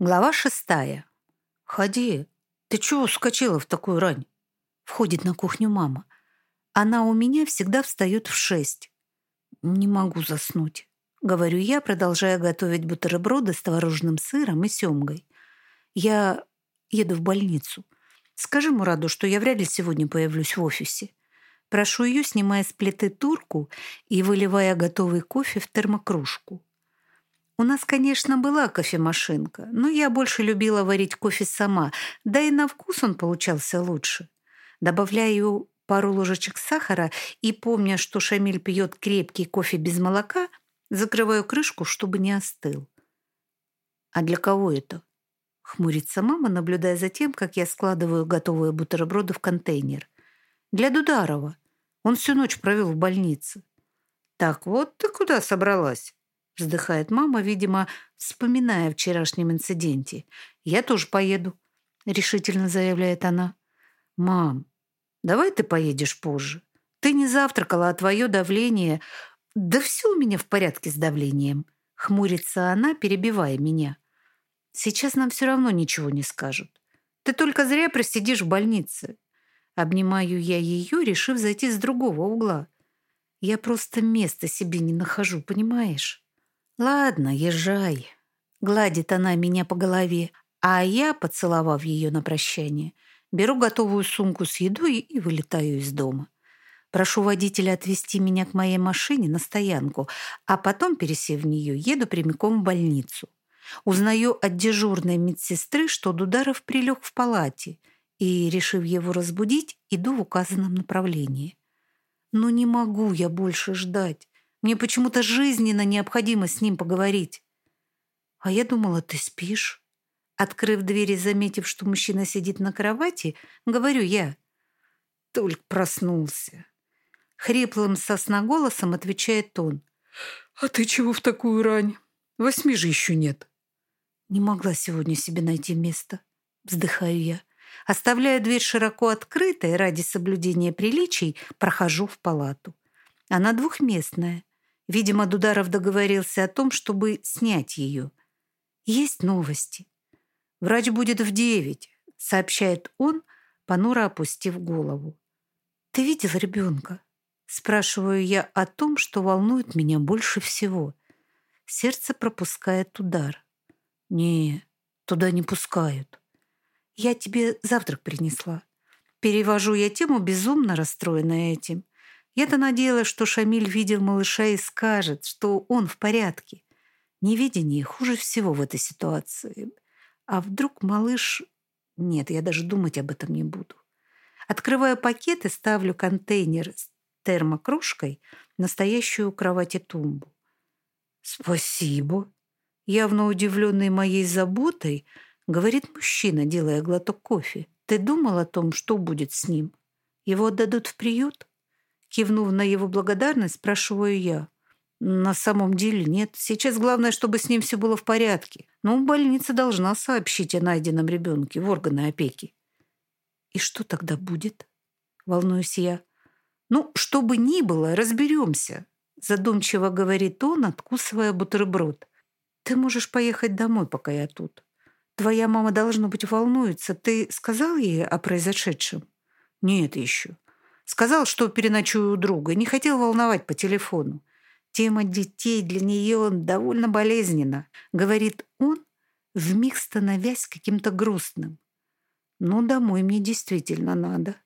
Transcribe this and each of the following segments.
Глава шестая. «Ходи. Ты чего ускочила в такую рань?» Входит на кухню мама. Она у меня всегда встает в шесть. «Не могу заснуть», — говорю я, продолжая готовить бутерброды с творожным сыром и семгой. «Я еду в больницу. Скажи Мураду, что я вряд ли сегодня появлюсь в офисе. Прошу ее, снимая с плиты турку и выливая готовый кофе в термокружку. У нас, конечно, была кофемашинка, но я больше любила варить кофе сама, да и на вкус он получался лучше. Добавляю пару ложечек сахара и, помня, что Шамиль пьет крепкий кофе без молока, закрываю крышку, чтобы не остыл. «А для кого это?» — хмурится мама, наблюдая за тем, как я складываю готовые бутерброды в контейнер. «Для Дударова. Он всю ночь провел в больнице». «Так вот ты куда собралась?» Вздыхает мама, видимо, вспоминая о вчерашнем инциденте. «Я тоже поеду», — решительно заявляет она. «Мам, давай ты поедешь позже. Ты не завтракала, а твое давление...» «Да все у меня в порядке с давлением», — хмурится она, перебивая меня. «Сейчас нам все равно ничего не скажут. Ты только зря просидишь в больнице». Обнимаю я ее, решив зайти с другого угла. Я просто места себе не нахожу, понимаешь? «Ладно, езжай», — гладит она меня по голове, а я, поцеловав ее на прощание, беру готовую сумку с едой и вылетаю из дома. Прошу водителя отвезти меня к моей машине на стоянку, а потом, пересев в нее, еду прямиком в больницу. Узнаю от дежурной медсестры, что Дударов прилег в палате, и, решив его разбудить, иду в указанном направлении. Но не могу я больше ждать. Мне почему-то жизненно необходимо с ним поговорить. А я думала, ты спишь. Открыв дверь и заметив, что мужчина сидит на кровати, говорю я. Только проснулся. Хриплым сосноголосом отвечает он. «А ты чего в такую рань? Восьми же еще нет». Не могла сегодня себе найти место. Вздыхаю я. Оставляю дверь широко открытой ради соблюдения приличий, прохожу в палату. Она двухместная. Видимо, Дударов договорился о том, чтобы снять ее. Есть новости. Врач будет в девять, сообщает он, понуро опустив голову. Ты видел ребенка? Спрашиваю я о том, что волнует меня больше всего. Сердце пропускает удар. Не, туда не пускают. Я тебе завтрак принесла. Перевожу я тему, безумно расстроенная этим. Я-то надеялась, что Шамиль видел малыша и скажет, что он в порядке. Невидение хуже всего в этой ситуации. А вдруг малыш... Нет, я даже думать об этом не буду. Открываю пакет и ставлю контейнер с термокружкой на стоящую у кровати тумбу. «Спасибо!» Явно удивленный моей заботой, говорит мужчина, делая глоток кофе. «Ты думал о том, что будет с ним? Его отдадут в приют?» Кивнув на его благодарность, спрашиваю я. На самом деле нет. Сейчас главное, чтобы с ним все было в порядке. Но больница должна сообщить о найденном ребенке в органы опеки. И что тогда будет? Волнуюсь я. Ну, что бы ни было, разберемся. Задумчиво говорит он, откусывая бутерброд. Ты можешь поехать домой, пока я тут. Твоя мама, должно быть, волнуется. Ты сказал ей о произошедшем? Нет еще. Сказал, что переночую у друга, не хотел волновать по телефону. Тема детей для нее довольно болезненна, говорит он, вмиг становясь каким-то грустным. Ну, домой мне действительно надо.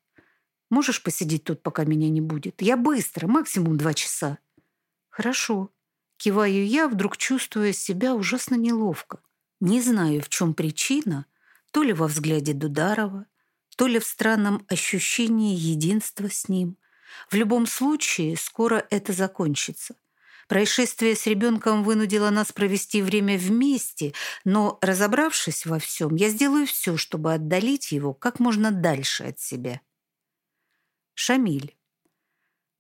Можешь посидеть тут, пока меня не будет? Я быстро, максимум два часа. Хорошо. Киваю я, вдруг чувствуя себя ужасно неловко. Не знаю, в чем причина, то ли во взгляде Дударова, то ли в странном ощущении единства с ним. В любом случае, скоро это закончится. Происшествие с ребенком вынудило нас провести время вместе, но, разобравшись во всем, я сделаю все, чтобы отдалить его как можно дальше от себя. Шамиль.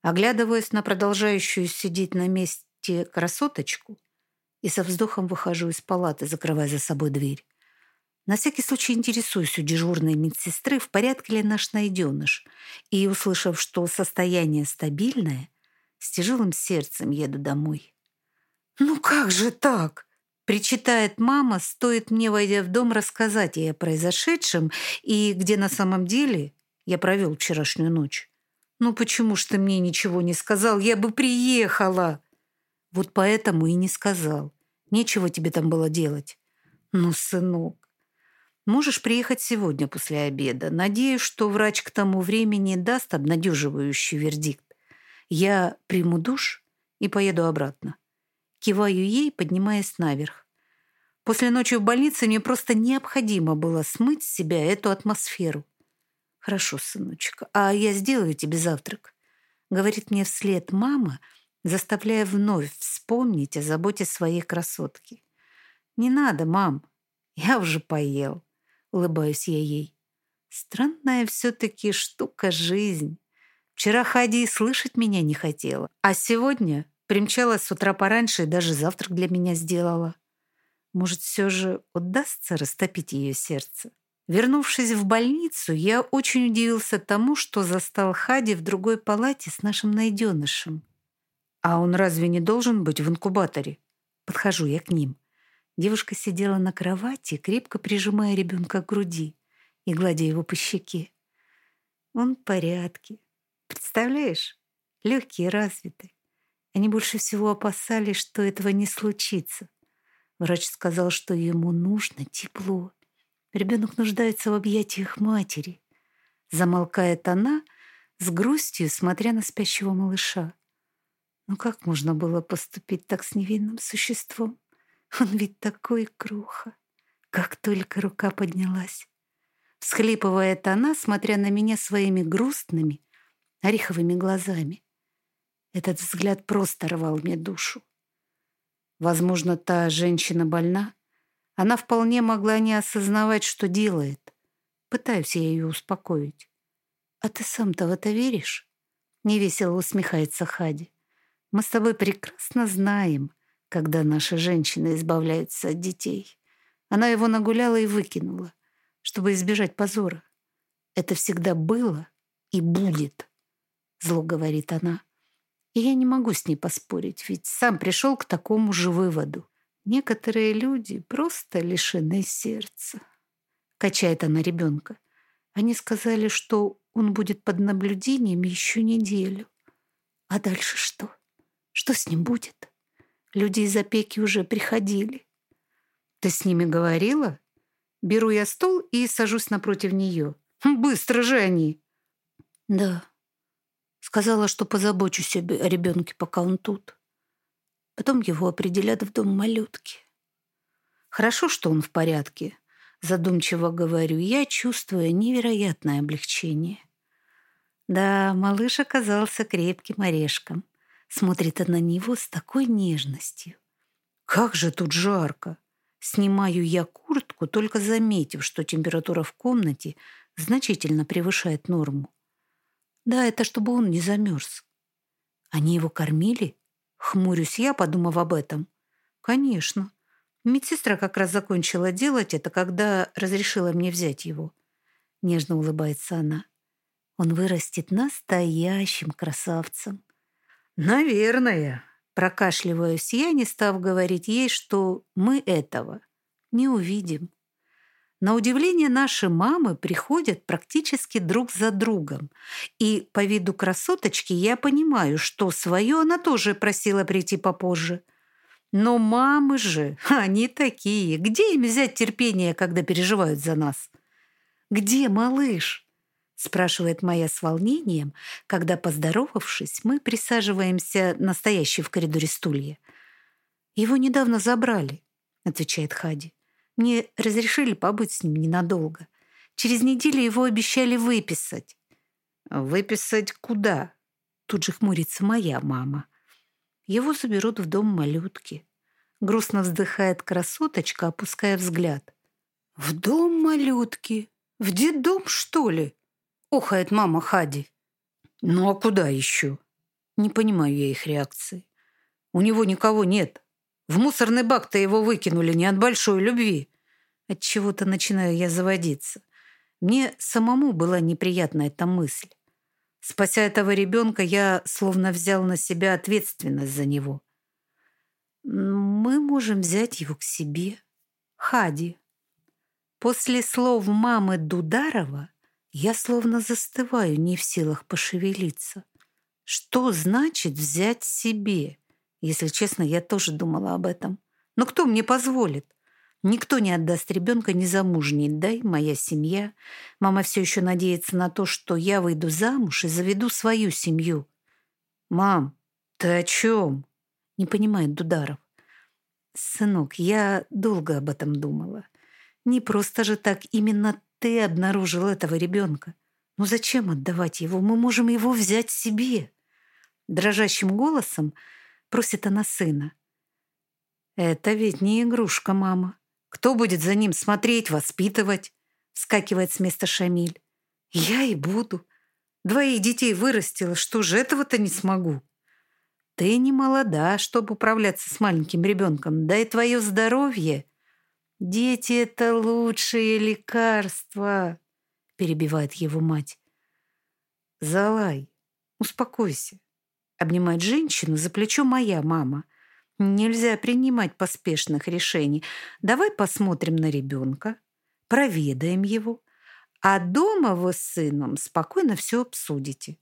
Оглядываясь на продолжающую сидеть на месте красоточку, и со вздохом выхожу из палаты, закрывая за собой дверь. На всякий случай интересуюсь у дежурной медсестры, в порядке ли наш найденыш. И, услышав, что состояние стабильное, с тяжелым сердцем еду домой. «Ну как же так?» Причитает мама, стоит мне, войдя в дом, рассказать ей о произошедшем и где на самом деле я провел вчерашнюю ночь. Ну почему ж ты мне ничего не сказал? Я бы приехала. Вот поэтому и не сказал. Нечего тебе там было делать. Ну, сынок, можешь приехать сегодня после обеда. Надеюсь, что врач к тому времени даст обнадеживающий вердикт. Я приму душ и поеду обратно. Киваю ей, поднимаясь наверх. После ночи в больнице мне просто необходимо было смыть с себя эту атмосферу. «Хорошо, сыночка, а я сделаю тебе завтрак», — говорит мне вслед мама, заставляя вновь вспомнить о заботе своей красотки. «Не надо, мам, я уже поел», — улыбаюсь я ей. Странная все-таки штука жизнь. Вчера Хади и слышать меня не хотела, а сегодня Примчалась с утра пораньше и даже завтрак для меня сделала. Может, все же удастся растопить ее сердце? Вернувшись в больницу, я очень удивился тому, что застал Хади в другой палате с нашим найденышем. А он разве не должен быть в инкубаторе? Подхожу я к ним. Девушка сидела на кровати, крепко прижимая ребенка к груди и гладя его по щеке. Он в порядке. Представляешь? Легкий и развитый. Они больше всего опасались, что этого не случится. Врач сказал, что ему нужно тепло. Ребенок нуждается в объятиях матери. Замолкает она с грустью, смотря на спящего малыша. Ну как можно было поступить так с невинным существом? Он ведь такой круха. Как только рука поднялась. Всхлипывает она, смотря на меня своими грустными, ореховыми глазами. Этот взгляд просто рвал мне душу. Возможно, та женщина больна. Она вполне могла не осознавать, что делает. Пытаюсь я ее успокоить. «А ты сам-то в это веришь?» Невесело усмехается Хади. «Мы с тобой прекрасно знаем, когда наши женщины избавляются от детей. Она его нагуляла и выкинула, чтобы избежать позора. Это всегда было и будет», — зло говорит она. И я не могу с ней поспорить, ведь сам пришел к такому же выводу. Некоторые люди просто лишены сердца. Качает она ребенка. Они сказали, что он будет под наблюдением еще неделю. А дальше что? Что с ним будет? Люди из опеки уже приходили. Ты с ними говорила? Беру я стол и сажусь напротив нее. Быстро же они. Да, Сказала, что позабочусь о ребенке, пока он тут. Потом его определят в дом малютки. Хорошо, что он в порядке. Задумчиво говорю я, чувствуя невероятное облегчение. Да, малыш оказался крепким орешком. Смотрит она на него с такой нежностью. Как же тут жарко! Снимаю я куртку, только заметив, что температура в комнате значительно превышает норму. Да, это чтобы он не замерз. Они его кормили? Хмурюсь я, подумав об этом. Конечно. Медсестра как раз закончила делать это, когда разрешила мне взять его. Нежно улыбается она. Он вырастет настоящим красавцем. Наверное. Прокашливаюсь я, не став говорить ей, что мы этого не увидим. На удивление наши мамы приходят практически друг за другом. И по виду красоточки я понимаю, что свое она тоже просила прийти попозже. Но мамы же, они такие. Где им взять терпение, когда переживают за нас? «Где малыш?» Спрашивает моя с волнением, когда, поздоровавшись, мы присаживаемся на стоящий в коридоре стулья. «Его недавно забрали», — отвечает Хади. Мне разрешили побыть с ним ненадолго. Через неделю его обещали выписать. «Выписать куда?» Тут же хмурится моя мама. Его заберут в дом малютки. Грустно вздыхает красоточка, опуская взгляд. «В дом малютки? В детдом, что ли?» Охает мама Хади. «Ну а куда еще?» Не понимаю я их реакции. У него никого нет. В мусорный бак-то его выкинули не от большой любви. От чего-то начинаю я заводиться. Мне самому была неприятна эта мысль. Спася этого ребенка, я словно взял на себя ответственность за него. Мы можем взять его к себе. Хади. После слов мамы Дударова я словно застываю, не в силах пошевелиться. Что значит взять себе? Если честно, я тоже думала об этом. Но кто мне позволит? Никто не отдаст ребенка незамужней, дай моя семья. Мама все еще надеется на то, что я выйду замуж и заведу свою семью. «Мам, ты о чем?» — не понимает Дударов. «Сынок, я долго об этом думала. Не просто же так именно ты обнаружил этого ребенка. Ну зачем отдавать его? Мы можем его взять себе». Дрожащим голосом просит она сына. «Это ведь не игрушка, мама. Кто будет за ним смотреть, воспитывать?» Вскакивает с места Шамиль. «Я и буду. Двоих детей вырастила, что же этого-то не смогу?» «Ты не молода, чтобы управляться с маленьким ребенком, да и твое здоровье...» «Дети — это лучшее лекарство», — перебивает его мать. «Залай, успокойся», — обнимает женщину за плечо моя мама. Нельзя принимать поспешных решений. Давай посмотрим на ребенка, проведаем его, а дома вы с сыном спокойно все обсудите.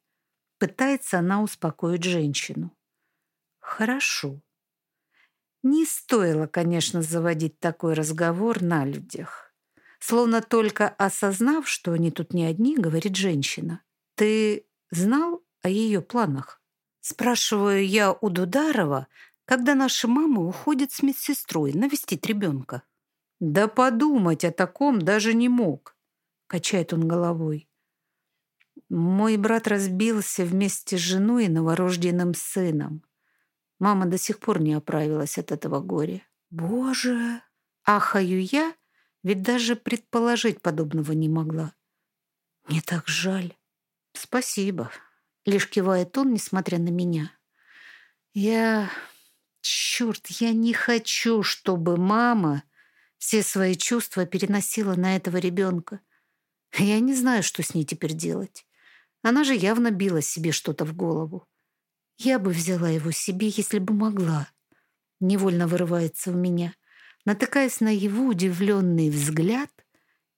Пытается она успокоить женщину. Хорошо. Не стоило, конечно, заводить такой разговор на людях. Словно только осознав, что они тут не одни, говорит женщина. Ты знал о ее планах? Спрашиваю я у Дударова, когда наши мамы уходят с медсестрой навестить ребенка. Да подумать о таком даже не мог, качает он головой. Мой брат разбился вместе с женой и новорожденным сыном. Мама до сих пор не оправилась от этого горя. Боже! Ахаю я, ведь даже предположить подобного не могла. Мне так жаль. Спасибо. Лишь кивает он, несмотря на меня. Я Черт, я не хочу, чтобы мама все свои чувства переносила на этого ребенка. Я не знаю, что с ней теперь делать. Она же явно била себе что-то в голову. Я бы взяла его себе, если бы могла. Невольно вырывается у меня. Натыкаясь на его удивленный взгляд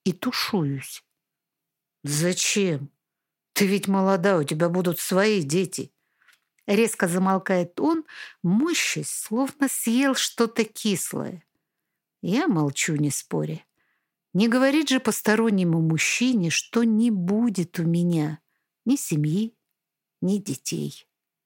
и тушуюсь. «Зачем? Ты ведь молода, у тебя будут свои дети. Резко замолкает он, мощись, словно съел что-то кислое. Я молчу, не споря. Не говорит же постороннему мужчине, что не будет у меня ни семьи, ни детей.